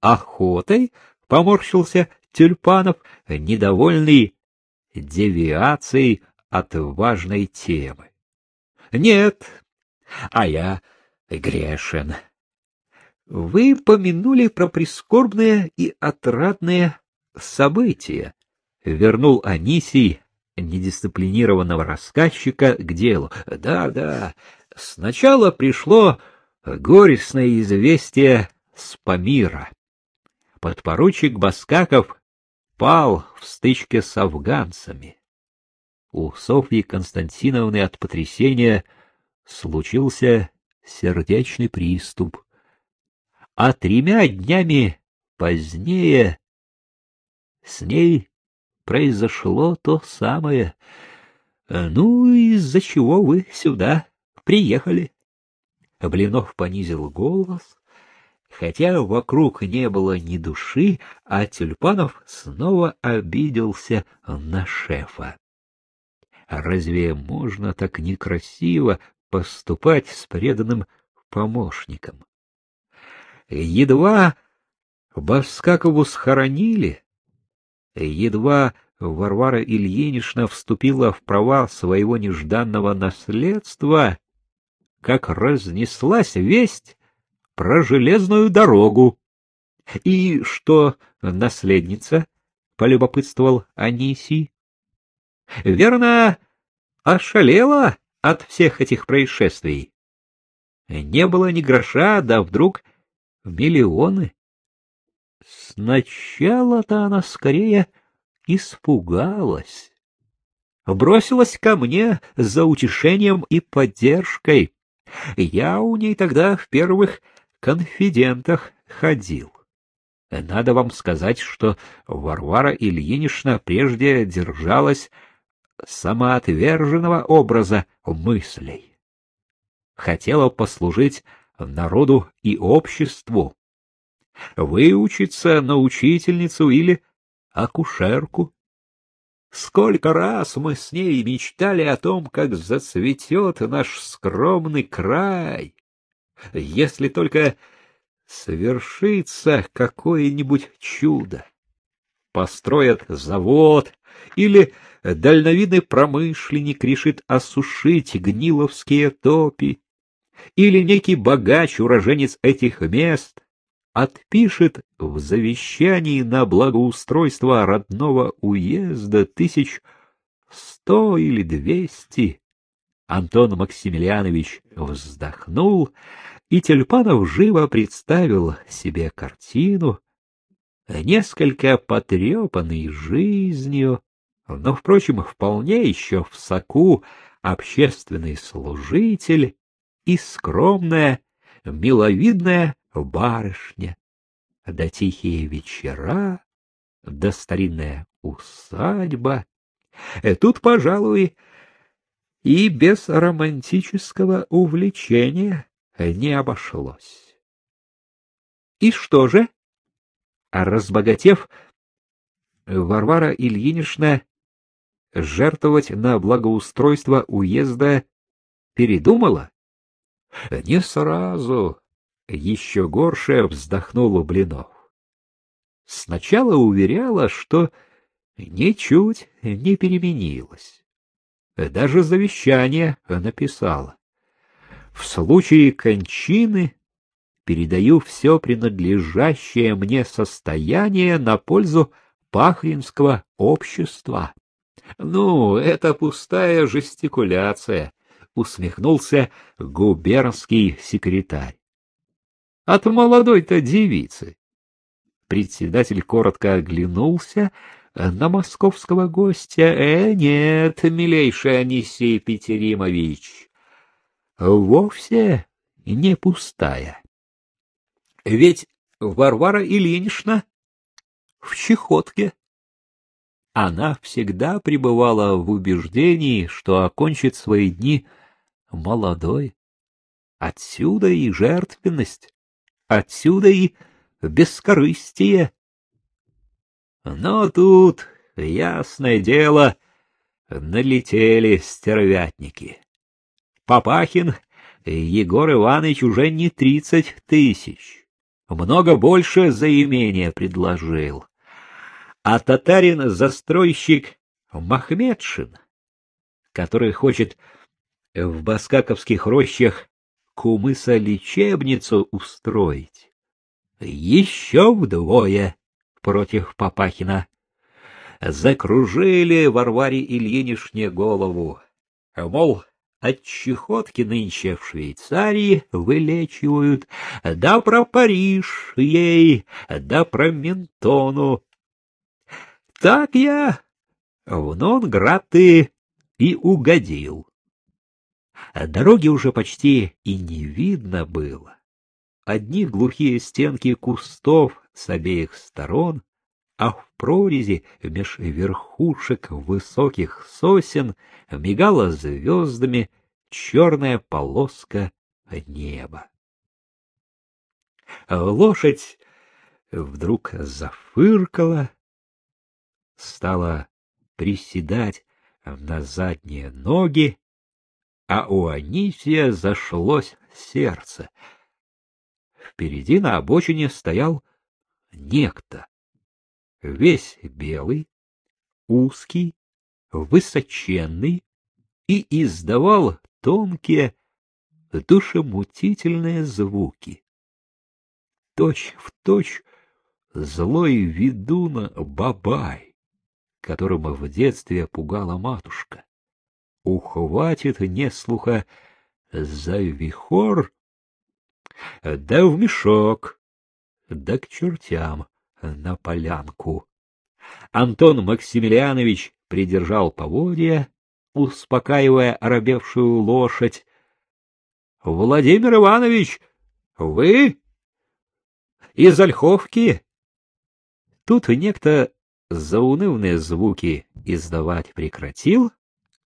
охотой? — поморщился Тюльпанов, недовольный девиацией от важной темы. — Нет, а я грешен. Вы помянули про прискорбные и отрадные события, — вернул Анисий недисциплинированного рассказчика к делу. Да, да, сначала пришло горестное известие с Памира. Подпоручик Баскаков пал в стычке с афганцами. У Софьи Константиновны от потрясения случился сердечный приступ, а тремя днями позднее с ней произошло то самое. Ну, из-за чего вы сюда приехали? Блинов понизил голос, хотя вокруг не было ни души, а Тюльпанов снова обиделся на шефа. Разве можно так некрасиво поступать с преданным помощником? Едва Баскакову схоронили, Едва Варвара Ильинична вступила в права своего нежданного наследства, как разнеслась весть про железную дорогу. — И что, наследница? — полюбопытствовал Анисий. — Верно, ошалела от всех этих происшествий. Не было ни гроша, да вдруг миллионы. Сначала-то она скорее испугалась. Бросилась ко мне за утешением и поддержкой. Я у ней тогда в первых конфидентах ходил. Надо вам сказать, что Варвара Ильинична прежде держалась самоотверженного образа мыслей. Хотела послужить народу и обществу, выучиться на учительницу или акушерку. Сколько раз мы с ней мечтали о том, как зацветет наш скромный край, если только совершится какое-нибудь чудо. Построят завод или дальновидный промышленник решит осушить гниловские топи, или некий богач, уроженец этих мест, отпишет в завещании на благоустройство родного уезда тысяч сто или двести. Антон Максимилианович вздохнул, и Тюльпанов живо представил себе картину, несколько потрепанной жизнью, но, впрочем, вполне еще в соку общественный служитель и скромная, миловидная барышня, да тихие вечера, да старинная усадьба. Тут, пожалуй, и без романтического увлечения не обошлось. И что же? Разбогатев, Варвара Ильинична жертвовать на благоустройство уезда передумала? Не сразу, еще горше вздохнул Блинов. Сначала уверяла, что ничуть не переменилась. Даже завещание написала. В случае кончины передаю все принадлежащее мне состояние на пользу Пахринского общества. Ну, это пустая жестикуляция, усмехнулся губернский секретарь от молодой-то девицы. Председатель коротко оглянулся на московского гостя. Э, нет, милейший Анисей Петеримович, вовсе не пустая. Ведь Варвара Ильинична в чехотке. Она всегда пребывала в убеждении, что окончит свои дни молодой. Отсюда и жертвенность. Отсюда и бескорыстие. Но тут, ясное дело, налетели стервятники. Папахин Егор Иванович уже не тридцать тысяч, много больше за имение предложил. А татарин-застройщик Махмедшин, который хочет в баскаковских рощах кумыса лечебницу устроить, еще вдвое против Папахина. Закружили Варваре Ильинишне голову. Мол, от чехотки нынче в Швейцарии вылечивают, да про Париж ей, да про Ментону. Так я в Нонграты и угодил. Дороги уже почти и не видно было. Одни глухие стенки кустов с обеих сторон, а в прорези меж верхушек высоких сосен мигала звездами черная полоска неба. Лошадь вдруг зафыркала, стала приседать на задние ноги, а у Анисия зашлось сердце. Впереди на обочине стоял некто весь белый, узкий, высоченный и издавал тонкие, душемутительные звуки. Точь в точь злой ведун Бабай, которым в детстве пугала матушка. Ухватит неслуха за вихор, да в мешок, да к чертям на полянку. Антон Максимилианович придержал поводья, успокаивая оробевшую лошадь. — Владимир Иванович, вы из Ольховки? Тут некто заунывные звуки издавать прекратил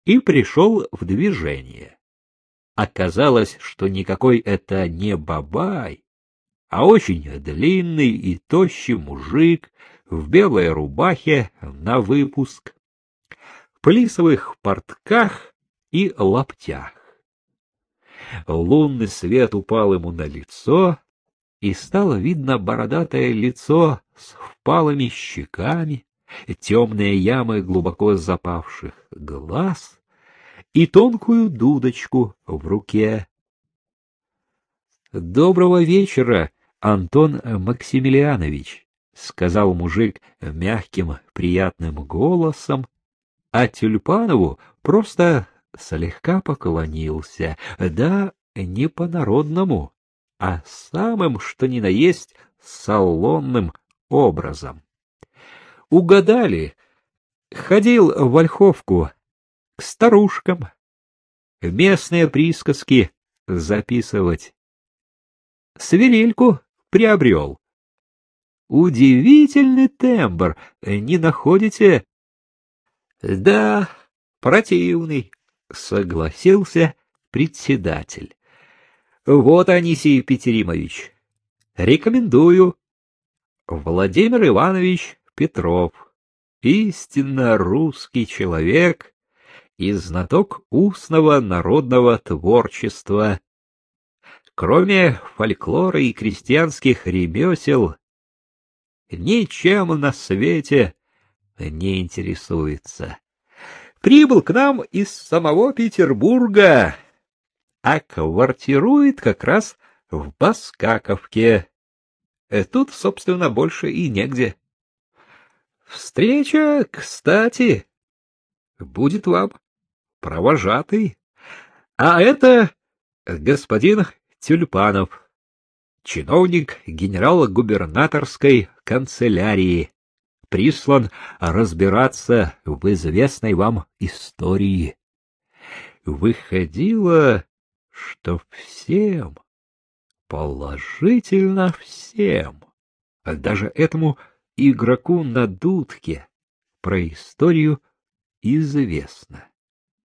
и пришел в движение. Оказалось, что никакой это не бабай, а очень длинный и тощий мужик в белой рубахе на выпуск, плисовых портках и лаптях. Лунный свет упал ему на лицо, и стало видно бородатое лицо с впалыми щеками, темные ямы глубоко запавших глаз и тонкую дудочку в руке. — Доброго вечера, Антон Максимилианович, — сказал мужик мягким, приятным голосом, а Тюльпанову просто слегка поклонился, да не по-народному, а самым, что ни на есть, салонным образом. Угадали, ходил в Ольховку к старушкам, местные присказки записывать. Свирельку приобрел. Удивительный тембр, не находите? Да, противный, согласился председатель. Вот, Анисий Петеримович, рекомендую. Владимир Иванович Петров, истинно русский человек и знаток устного народного творчества, Кроме фольклора и крестьянских ремесел, ничем на свете не интересуется. Прибыл к нам из самого Петербурга, а квартирует как раз в Баскаковке. Э, тут, собственно, больше и негде. Встреча, кстати, будет вам провожатый. А это господин Тюльпанов, чиновник генерал-губернаторской канцелярии, прислан разбираться в известной вам истории. Выходило, что всем, положительно всем, даже этому игроку на дудке про историю известно.